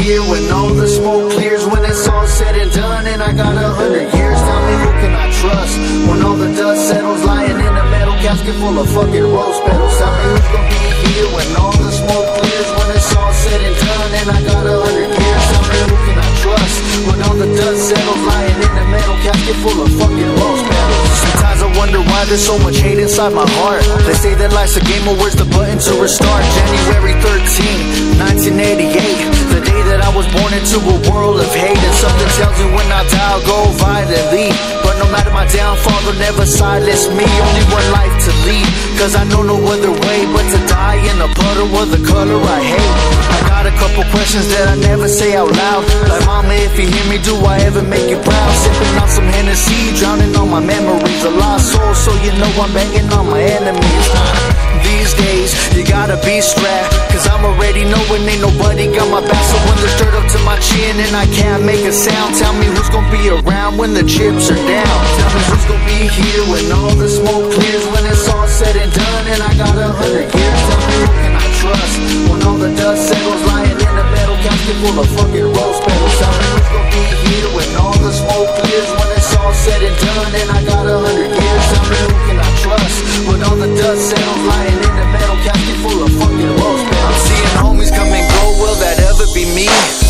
here when all the smoke clears? When it's all said and done and I got a hundred years? Tell me who can I trust? When all the dust settles, lying in a metal casket full of fucking rose petals. Tell me who's gonna be here when all the smoke clears? When it's all said and done and I got a hundred years? Tell me who can I trust? When all the dust settles, lying in a metal casket full of fucking rose petals. Sometimes I wonder why there's so much hate inside my heart. They say that life's a game, but where's the button to restart? January 13, 1988, born into a world of hate. And something tells me when I die, I'll go violently. But no matter my downfall, they'll never silence me. Only one life to lead, cause I know no other way but to die in a puddle of the color I hate. I got a couple questions that I never say out loud. Like, mama, if you hear me, do I ever make you proud? Sipping on some Hennessy, drowning on my memories. A lost soul, so you know I'm banging on my enemies. These days, gotta be strapped. Cause I'm already knowing ain't nobody got my back. So when there's dirt up to my chin and I can't make a sound, tell me who's gonna be around when the chips are down. Tell me who's gonna be here when all the smoke clears. When it's all said and done and I got a hundred years. Tell me who can I trust? When all the dust settles, lying in a metal casket full of fucking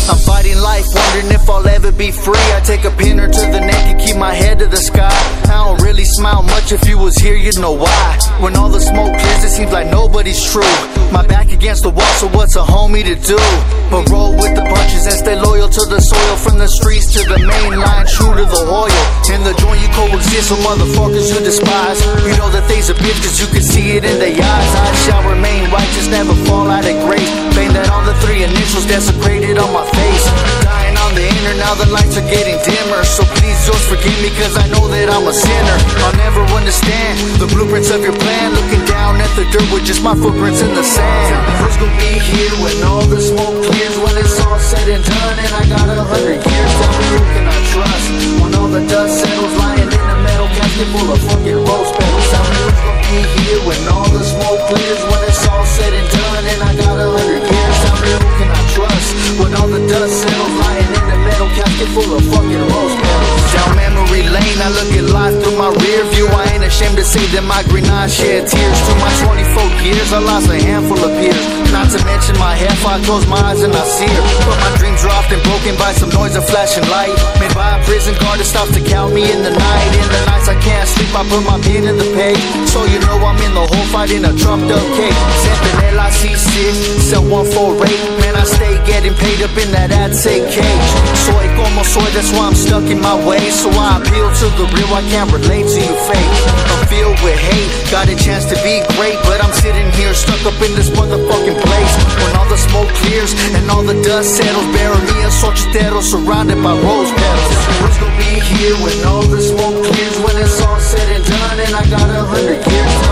I'm fighting life, wondering if I'll ever be free. I take a pinner to the neck and keep my head to the sky. I don't really smile much, if you was here, you'd know why. When all the smoke clears, it seems like nobody's true. My back against the wall, so what's a homie to do? But roll with the punches and stay loyal to the soil. From the streets to the main line, true to the oil. In the joint, you coexist with motherfuckers you despise. You know that they's a bitch, cause you can see it in their eyes. I shall remain righteous, never that I'm a sinner. I'll never understand the blueprints of your plan. Looking down at the dirt with just my footprints in the sand. Who's gonna be here when all the smoke clears? When it's all said and done, and I got a hundred years. Tell me who can I trust? When all the dust settles, lying in a metal casket full of fucking rose petals. Tell me who's gonna be here when all the smoke clears? When it's all said and done, and I got a hundred years. Tell me who can I trust? When all the dust settles, lying in a metal casket full of fucking I look at life through my rear view. I ain't ashamed to say that my green eyes shed tears. Through my 24 years, I lost a handful hair, I close my eyes and I see her. But my dreams are often broken by some noise and flashing light. Made by a prison guard that stops to count me in the night. In the nights I can't sleep, I put my pen in the page. So you know I'm in the whole fight in a trumped up cage. Sentinel, I see six, cell 148. Man, I stay getting paid up in that ad say cage. Soy como soy, that's why I'm stuck in my ways. So I appeal to the real, I can't relate to you fake. I'm filled with hate, got a chance to be great, but I'm sitting here stuck up in this motherfucking smoke clears and all the dust settles, bury me a solchitero surrounded by rose petals. Who's gonna be here when all the smoke clears? When it's all said and done, and I got a hundred years.